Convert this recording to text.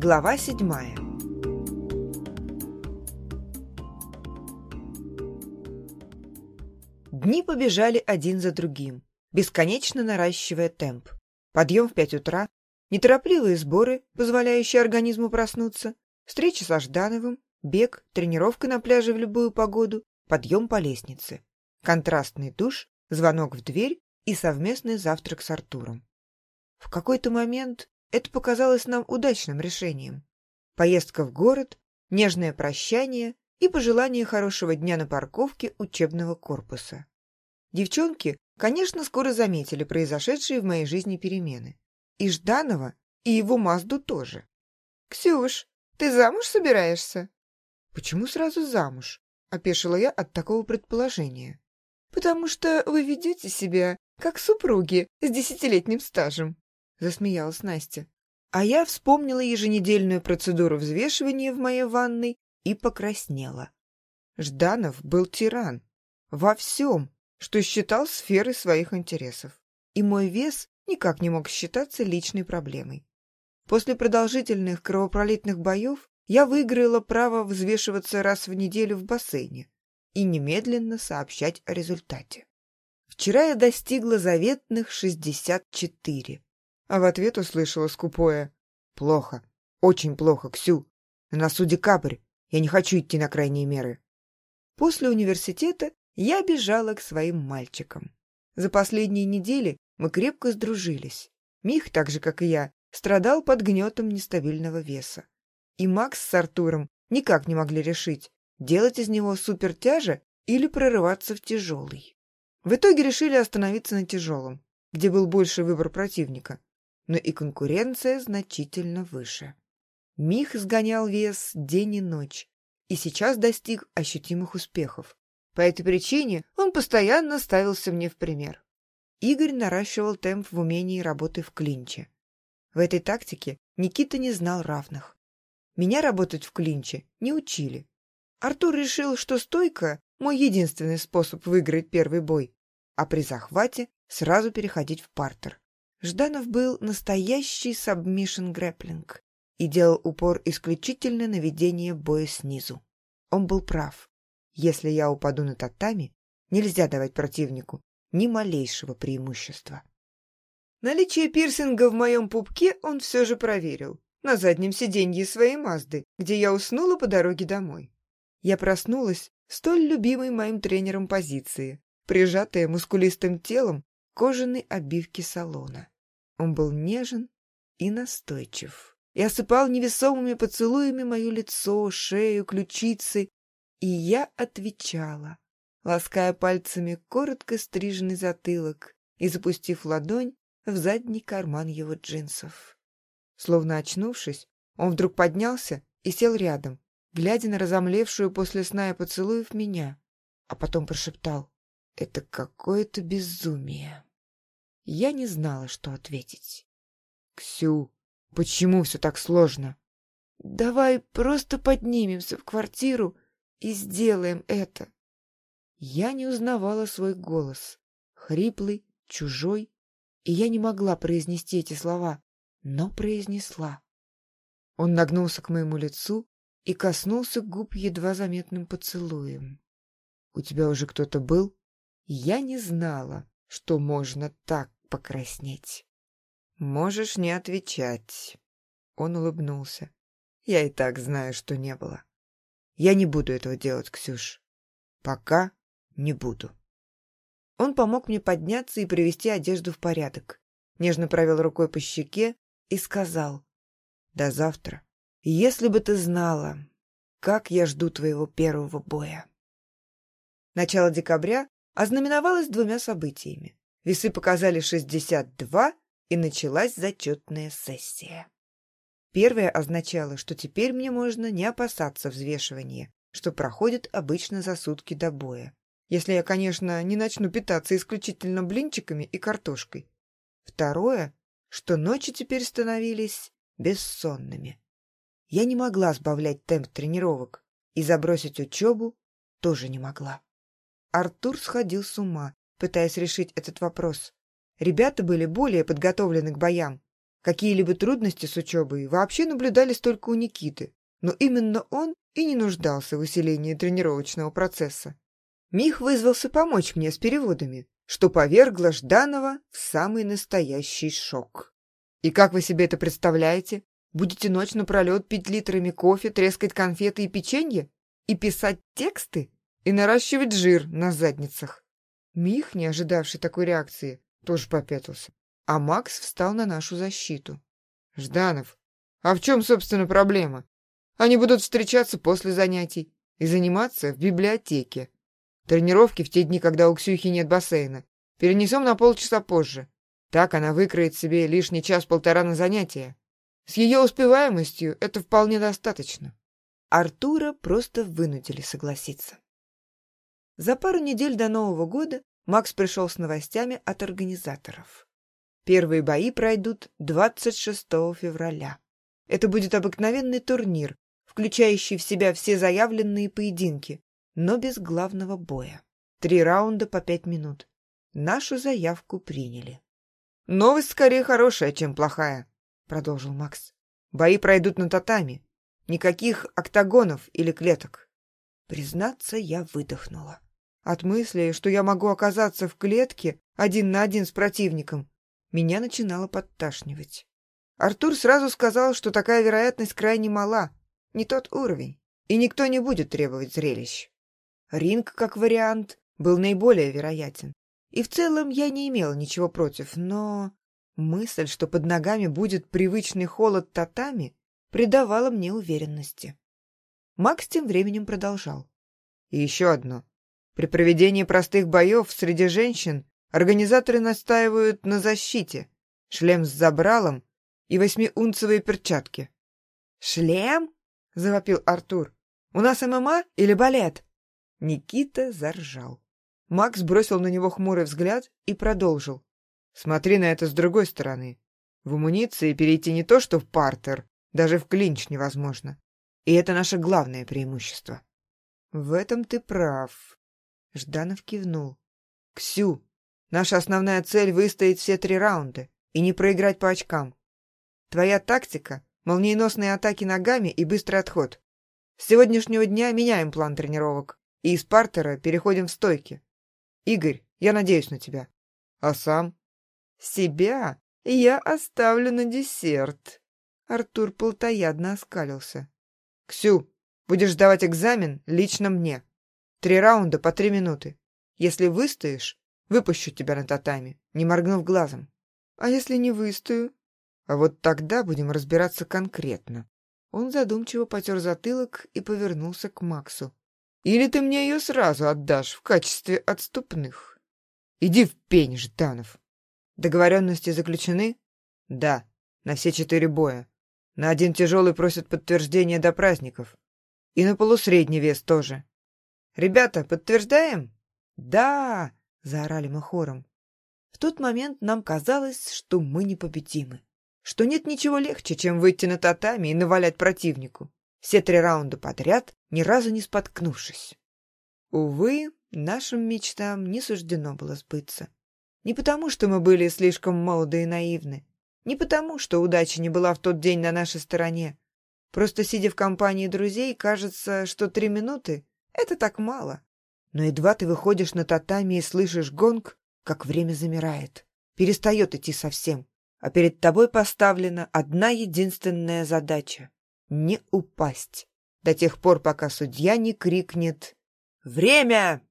Глава седьмая Дни побежали один за другим, бесконечно наращивая темп. Подъем в пять утра, неторопливые сборы, позволяющие организму проснуться, встреча со Ждановым, бег, тренировка на пляже в любую погоду, подъем по лестнице, контрастный душ, звонок в дверь и совместный завтрак с Артуром. В какой-то момент это показалось нам удачным решением. Поездка в город, нежное прощание и пожелание хорошего дня на парковке учебного корпуса. Девчонки, конечно, скоро заметили произошедшие в моей жизни перемены. И Жданова, и его Мазду тоже. «Ксюш, ты замуж собираешься?» «Почему сразу замуж?» — опешила я от такого предположения. «Потому что вы ведете себя как супруги с десятилетним стажем», — засмеялась Настя. А я вспомнила еженедельную процедуру взвешивания в моей ванной и покраснела. Жданов был тиран во всем, что считал сферой своих интересов, и мой вес никак не мог считаться личной проблемой. После продолжительных кровопролитных боев я выиграла право взвешиваться раз в неделю в бассейне и немедленно сообщать о результате. Вчера я достигла заветных 64, а в ответ услышала скупое «Плохо, очень плохо, Ксю. На носу декабрь, я не хочу идти на крайние меры». После университета я бежала к своим мальчикам. За последние недели мы крепко сдружились. Мих, так же, как и я, страдал под гнетом нестабильного веса и Макс с Артуром никак не могли решить, делать из него супертяжа или прорываться в тяжелый. В итоге решили остановиться на тяжелом, где был больше выбор противника, но и конкуренция значительно выше. Мих сгонял вес день и ночь, и сейчас достиг ощутимых успехов. По этой причине он постоянно ставился мне в пример. Игорь наращивал темп в умении работы в клинче. В этой тактике Никита не знал равных. Меня работать в клинче не учили. Артур решил, что стойка – мой единственный способ выиграть первый бой, а при захвате сразу переходить в партер. Жданов был настоящий submission grappling и делал упор исключительно на ведение боя снизу. Он был прав. Если я упаду на татами, нельзя давать противнику ни малейшего преимущества. Наличие пирсинга в моем пупке он все же проверил на заднем сиденье своей Мазды, где я уснула по дороге домой. Я проснулась в столь любимой моим тренером позиции, прижатая мускулистым телом кожаной обивке салона. Он был нежен и настойчив и осыпал невесомыми поцелуями мое лицо, шею, ключицы, и я отвечала, лаская пальцами коротко стриженный затылок и запустив ладонь в задний карман его джинсов. Словно очнувшись, он вдруг поднялся и сел рядом, глядя на разомлевшую после сна и поцелуев меня, а потом прошептал «Это какое-то безумие». Я не знала, что ответить. «Ксю, почему все так сложно?» «Давай просто поднимемся в квартиру и сделаем это». Я не узнавала свой голос, хриплый, чужой, и я не могла произнести эти слова, но произнесла. Он нагнулся к моему лицу и коснулся губ едва заметным поцелуем. «У тебя уже кто-то был?» Я не знала, что можно так покраснеть. «Можешь не отвечать». Он улыбнулся. «Я и так знаю, что не было. Я не буду этого делать, Ксюш. Пока не буду». Он помог мне подняться и привести одежду в порядок. Нежно провел рукой по щеке и сказал «До завтра. Если бы ты знала, как я жду твоего первого боя». Начало декабря ознаменовалось двумя событиями. Весы показали 62, и началась зачетная сессия. Первое означало, что теперь мне можно не опасаться взвешивания, что проходит обычно за сутки до боя. Если я, конечно, не начну питаться исключительно блинчиками и картошкой. Второе что ночи теперь становились бессонными. Я не могла сбавлять темп тренировок и забросить учебу тоже не могла. Артур сходил с ума, пытаясь решить этот вопрос. Ребята были более подготовлены к боям, Какие-либо трудности с учебой вообще наблюдались только у Никиты, но именно он и не нуждался в усилении тренировочного процесса. Мих вызвался помочь мне с переводами, что повергло Жданова в самый настоящий шок. И как вы себе это представляете? Будете ночь напролет пить литрами кофе, трескать конфеты и печенье? И писать тексты? И наращивать жир на задницах? Мих, не ожидавший такой реакции, тоже попятился. А Макс встал на нашу защиту. «Жданов, а в чем, собственно, проблема? Они будут встречаться после занятий и заниматься в библиотеке. Тренировки в те дни, когда у Ксюхи нет бассейна, перенесем на полчаса позже. Так она выкроет себе лишний час-полтора на занятия. С ее успеваемостью это вполне достаточно. Артура просто вынудили согласиться. За пару недель до Нового года Макс пришел с новостями от организаторов. Первые бои пройдут 26 февраля. Это будет обыкновенный турнир, включающий в себя все заявленные поединки, но без главного боя. Три раунда по пять минут. Нашу заявку приняли. «Новость скорее хорошая, чем плохая», — продолжил Макс. «Бои пройдут на татами. Никаких октагонов или клеток». Признаться, я выдохнула. От мысли, что я могу оказаться в клетке один на один с противником, меня начинало подташнивать. Артур сразу сказал, что такая вероятность крайне мала, не тот уровень, и никто не будет требовать зрелищ. Ринг, как вариант, был наиболее вероятен. И в целом я не имела ничего против, но мысль, что под ногами будет привычный холод татами, придавала мне уверенности. Макс тем временем продолжал. И еще одно. При проведении простых боев среди женщин организаторы настаивают на защите. Шлем с забралом и восьмиунцевые перчатки. «Шлем?» — завопил Артур. «У нас ММА или балет?» Никита заржал. Макс бросил на него хмурый взгляд и продолжил. «Смотри на это с другой стороны. В амуниции перейти не то что в партер, даже в клинч невозможно. И это наше главное преимущество». «В этом ты прав», — Жданов кивнул. «Ксю, наша основная цель — выстоять все три раунда и не проиграть по очкам. Твоя тактика — молниеносные атаки ногами и быстрый отход. С сегодняшнего дня меняем план тренировок и из партера переходим в стойки. Игорь, я надеюсь на тебя. А сам? Себя я оставлю на десерт. Артур полтоядно оскалился. Ксю, будешь давать экзамен лично мне. Три раунда по три минуты. Если выстоишь, выпущу тебя на татами, не моргнув глазом. А если не выстою? А вот тогда будем разбираться конкретно. Он задумчиво потер затылок и повернулся к Максу. Или ты мне ее сразу отдашь в качестве отступных? Иди в пень, Жданов. Договоренности заключены? Да, на все четыре боя. На один тяжелый просят подтверждение до праздников. И на полусредний вес тоже. Ребята, подтверждаем? Да, заорали мы хором. В тот момент нам казалось, что мы непобедимы. Что нет ничего легче, чем выйти на татами и навалять противнику все три раунда подряд, ни разу не споткнувшись. Увы, нашим мечтам не суждено было сбыться. Не потому, что мы были слишком молоды и наивны, не потому, что удача не была в тот день на нашей стороне. Просто сидя в компании друзей, кажется, что три минуты — это так мало. Но едва ты выходишь на татами и слышишь гонг, как время замирает, перестает идти совсем, а перед тобой поставлена одна единственная задача не упасть до тех пор, пока судья не крикнет «Время!»